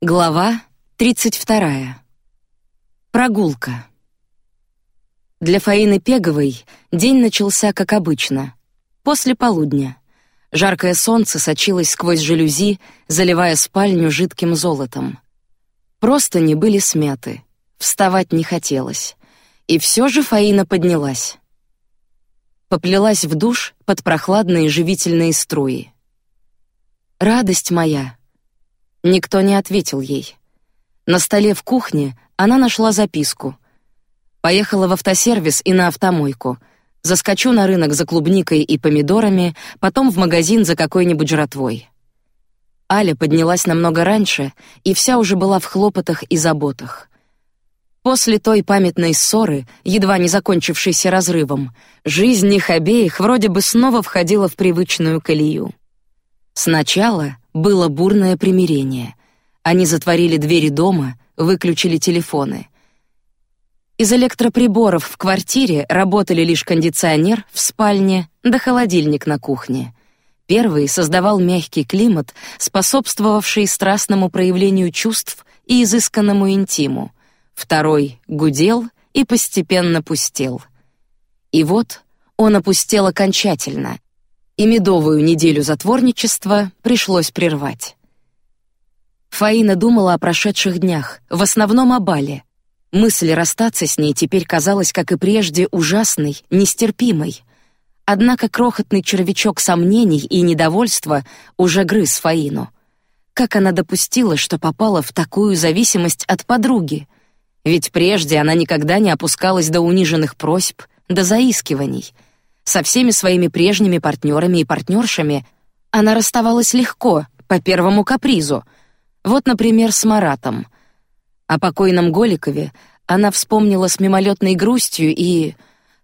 Глава тридцать вторая. Прогулка. Для Фаины Пеговой день начался как обычно, после полудня. Жаркое солнце сочилось сквозь жалюзи, заливая спальню жидким золотом. Просто не были смяты, вставать не хотелось, и все же Фаина поднялась. Поплелась в душ под прохладные живительные струи. Радость моя, Никто не ответил ей. На столе в кухне она нашла записку. Поехала в автосервис и на автомойку. Заскочу на рынок за клубникой и помидорами, потом в магазин за какой-нибудь жратвой. Аля поднялась намного раньше, и вся уже была в хлопотах и заботах. После той памятной ссоры, едва не закончившейся разрывом, жизнь их обеих вроде бы снова входила в привычную колею. Сначала было бурное примирение. Они затворили двери дома, выключили телефоны. Из электроприборов в квартире работали лишь кондиционер в спальне да холодильник на кухне. Первый создавал мягкий климат, способствовавший страстному проявлению чувств и изысканному интиму. Второй гудел и постепенно пустел. И вот он опустел окончательно, и медовую неделю затворничества пришлось прервать. Фаина думала о прошедших днях, в основном о Бале. Мысль расстаться с ней теперь казалась, как и прежде, ужасной, нестерпимой. Однако крохотный червячок сомнений и недовольства уже грыз Фаину. Как она допустила, что попала в такую зависимость от подруги? Ведь прежде она никогда не опускалась до униженных просьб, до заискиваний — со всеми своими прежними партнерами и партнершами она расставалась легко, по первому капризу. Вот, например, с Маратом. О покойном Голикове она вспомнила с мимолетной грустью и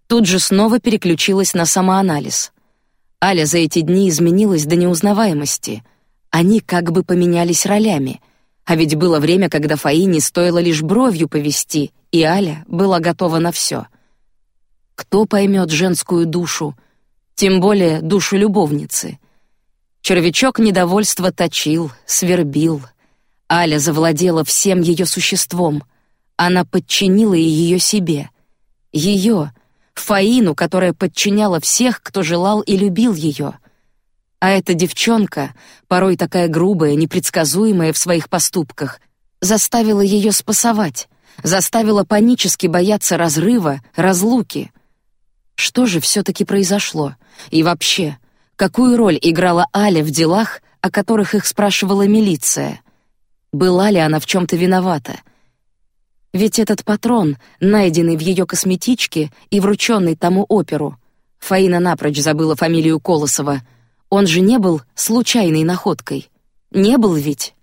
тут же снова переключилась на самоанализ. Аля за эти дни изменилась до неузнаваемости. Они как бы поменялись ролями. А ведь было время, когда Фаине стоило лишь бровью повести, и Аля была готова на все. Кто поймет женскую душу, тем более душу любовницы? Червячок недовольства точил, свербил. Аля завладела всем ее существом. Она подчинила ее себе. Ее, Фаину, которая подчиняла всех, кто желал и любил ее. А эта девчонка, порой такая грубая, непредсказуемая в своих поступках, заставила ее спасовать, заставила панически бояться разрыва, разлуки. Что же все-таки произошло? И вообще, какую роль играла Аля в делах, о которых их спрашивала милиция? Была ли она в чем-то виновата? Ведь этот патрон, найденный в ее косметичке и врученный тому оперу, Фаина напрочь забыла фамилию Колосова, он же не был случайной находкой. Не был ведь?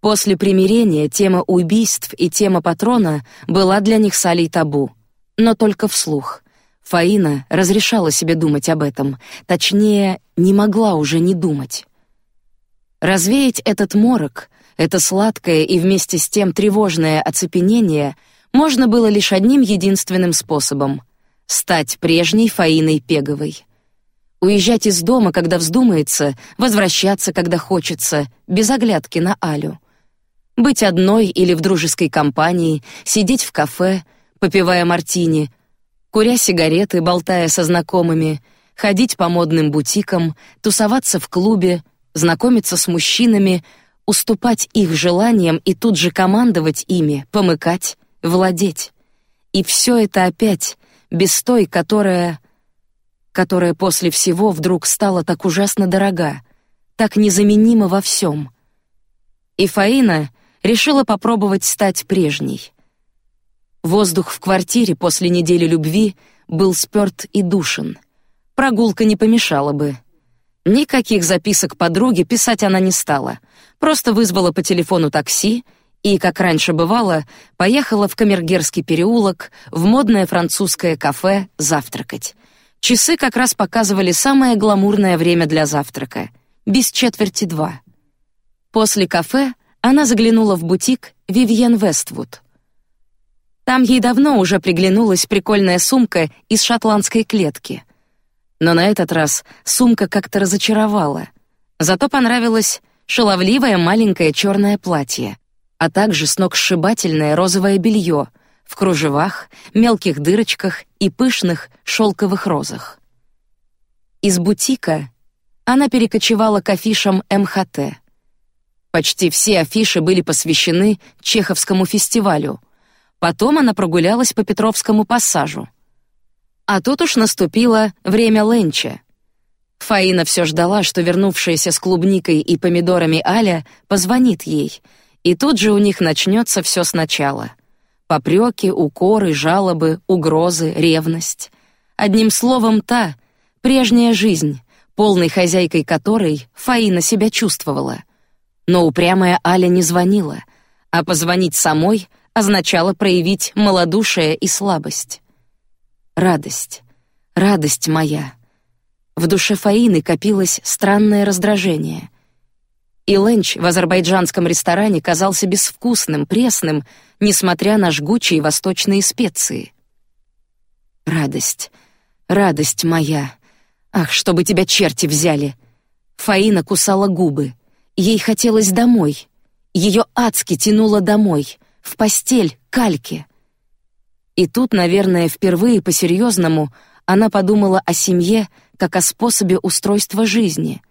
После примирения тема убийств и тема патрона была для них с Алей табу, но только вслух. Фаина разрешала себе думать об этом, точнее, не могла уже не думать. Развеять этот морок, это сладкое и вместе с тем тревожное оцепенение можно было лишь одним единственным способом — стать прежней Фаиной Пеговой. Уезжать из дома, когда вздумается, возвращаться, когда хочется, без оглядки на Алю. Быть одной или в дружеской компании, сидеть в кафе, попивая мартини, куря сигареты, болтая со знакомыми, ходить по модным бутикам, тусоваться в клубе, знакомиться с мужчинами, уступать их желаниям и тут же командовать ими, помыкать, владеть. И все это опять без той, которая, которая после всего вдруг стала так ужасно дорога, так незаменима во всем. И Фаина решила попробовать стать прежней. Воздух в квартире после недели любви был спёрт и душен. Прогулка не помешала бы. Никаких записок подруге писать она не стала. Просто вызвала по телефону такси и, как раньше бывало, поехала в Камергерский переулок в модное французское кафе завтракать. Часы как раз показывали самое гламурное время для завтрака — без четверти два. После кафе она заглянула в бутик Вивьен Вествуд — там ей давно уже приглянулась прикольная сумка из шотландской клетки. Но на этот раз сумка как-то разочаровала. Зато понравилась шаловливое маленькое черное платье, а также сногсшибательное розовое белье в кружевах, мелких дырочках и пышных шелковых розах. Из бутика она перекочевала к афишам МХТ. Почти все афиши были посвящены Чеховскому фестивалю. Потом она прогулялась по Петровскому пассажу. А тут уж наступило время ленча. Фаина все ждала, что вернувшаяся с клубникой и помидорами Аля позвонит ей, и тут же у них начнется все сначала. Попреки, укоры, жалобы, угрозы, ревность. Одним словом, та прежняя жизнь, полной хозяйкой которой Фаина себя чувствовала. Но упрямая Аля не звонила, а позвонить самой означало проявить малодушие и слабость. Радость, радость моя. В душе Фаины копилось странное раздражение. И ленч в азербайджанском ресторане казался безвкусным, пресным, несмотря на жгучие восточные специи. Радость, радость моя. Ах, чтобы тебя черти взяли. Фаина кусала губы. Ей хотелось домой. Ее адски тянуло домой, в постель, кальки. И тут, наверное, впервые по-серьезному она подумала о семье как о способе устройства жизни.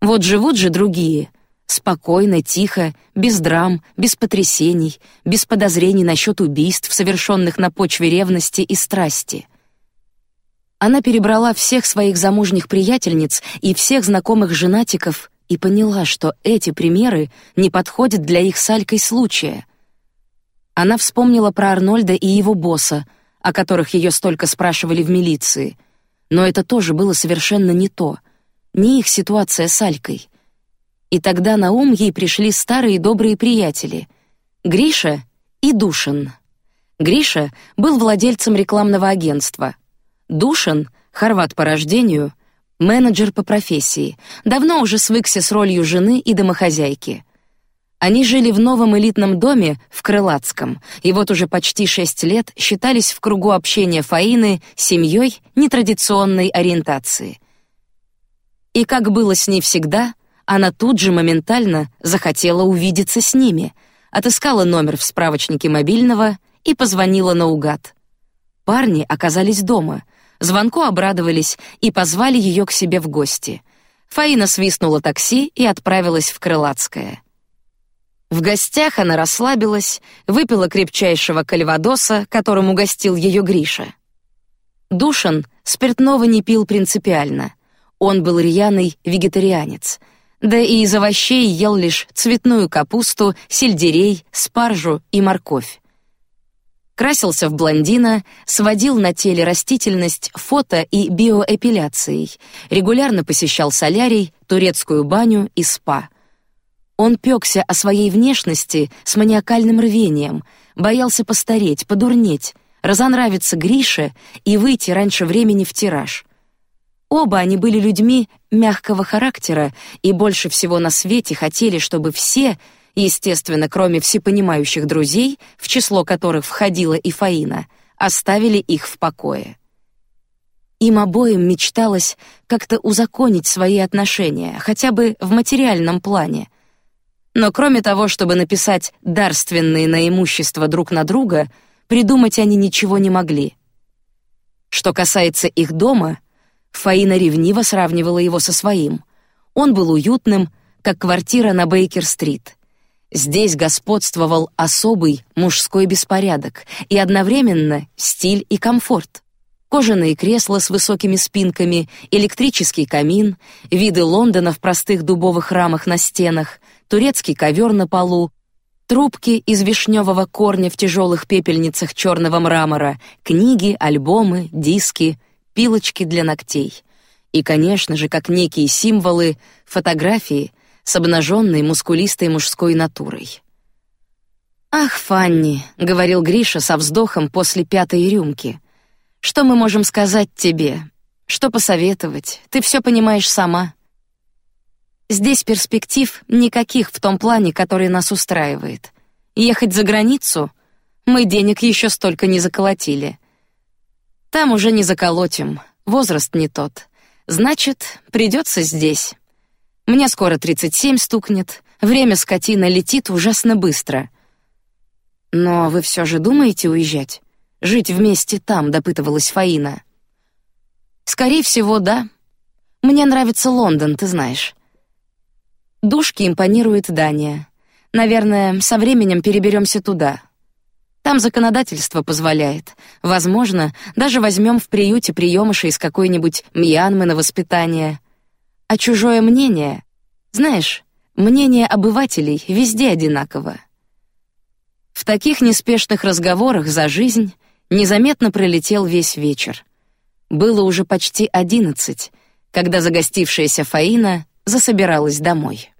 Вот живут же другие, спокойно, тихо, без драм, без потрясений, без подозрений насчет убийств, совершенных на почве ревности и страсти. Она перебрала всех своих замужних приятельниц и всех знакомых женатиков и поняла, что эти примеры не подходят для их с Алькой случая. Она вспомнила про Арнольда и его босса, о которых ее столько спрашивали в милиции, но это тоже было совершенно не то, не их ситуация с Алькой. И тогда на ум ей пришли старые добрые приятели — Гриша и Душин. Гриша был владельцем рекламного агентства. Душин, хорват по рождению, менеджер по профессии, давно уже свыкся с ролью жены и домохозяйки. Они жили в новом элитном доме в Крылатском, и вот уже почти шесть лет считались в кругу общения Фаины семьей нетрадиционной ориентации. И как было с ней всегда, она тут же моментально захотела увидеться с ними, отыскала номер в справочнике мобильного и позвонила наугад. Парни оказались дома, звонку обрадовались и позвали ее к себе в гости. Фаина свистнула такси и отправилась в Крылатское. В гостях она расслабилась, выпила крепчайшего кальвадоса, которым угостил ее Гриша. Душан спиртного не пил принципиально. Он был рьяный вегетарианец. Да и из овощей ел лишь цветную капусту, сельдерей, спаржу и морковь. Красился в блондина, сводил на теле растительность фото и биоэпиляцией, регулярно посещал солярий, турецкую баню и спа — он пёкся о своей внешности с маниакальным рвением, боялся постареть, подурнеть, разонравиться Грише и выйти раньше времени в тираж. Оба они были людьми мягкого характера и больше всего на свете хотели, чтобы все, естественно, кроме всепонимающих друзей, в число которых входила и Фаина, оставили их в покое. Им обоим мечталось как-то узаконить свои отношения, хотя бы в материальном плане, но кроме того, чтобы написать дарственные на имущество друг на друга, придумать они ничего не могли. Что касается их дома, Фаина ревниво сравнивала его со своим. Он был уютным, как квартира на Бейкер-стрит. Здесь господствовал особый мужской беспорядок и одновременно стиль и комфорт. Кожаные кресла с высокими спинками, электрический камин, виды Лондона в простых дубовых рамах на стенах, турецкий ковер на полу, трубки из вишневого корня в тяжелых пепельницах черного мрамора, книги, альбомы, диски, пилочки для ногтей. И, конечно же, как некие символы, фотографии с обнаженной мускулистой мужской натурой. «Ах, Фанни», — говорил Гриша со вздохом после пятой рюмки, — «что мы можем сказать тебе? Что посоветовать? Ты все понимаешь сама. Здесь перспектив никаких в том плане, который нас устраивает. Ехать за границу? Мы денег еще столько не заколотили. Там уже не заколотим, возраст не тот. Значит, придется здесь. Мне скоро тридцать семь стукнет. Время скотина летит ужасно быстро. Но вы все же думаете уезжать? Жить вместе там, допытывалась Фаина. Скорее всего, да. Мне нравится Лондон, ты знаешь. Душке импонирует Дания. Наверное, со временем переберемся туда. Там законодательство позволяет. Возможно, даже возьмем в приюте приемыша из какой-нибудь Мьянмы на воспитание. А чужое мнение, знаешь, мнение обывателей везде одинаково. В таких неспешных разговорах за жизнь незаметно пролетел весь вечер. Было уже почти одиннадцать, когда загостившаяся Фаина засобиралась домой.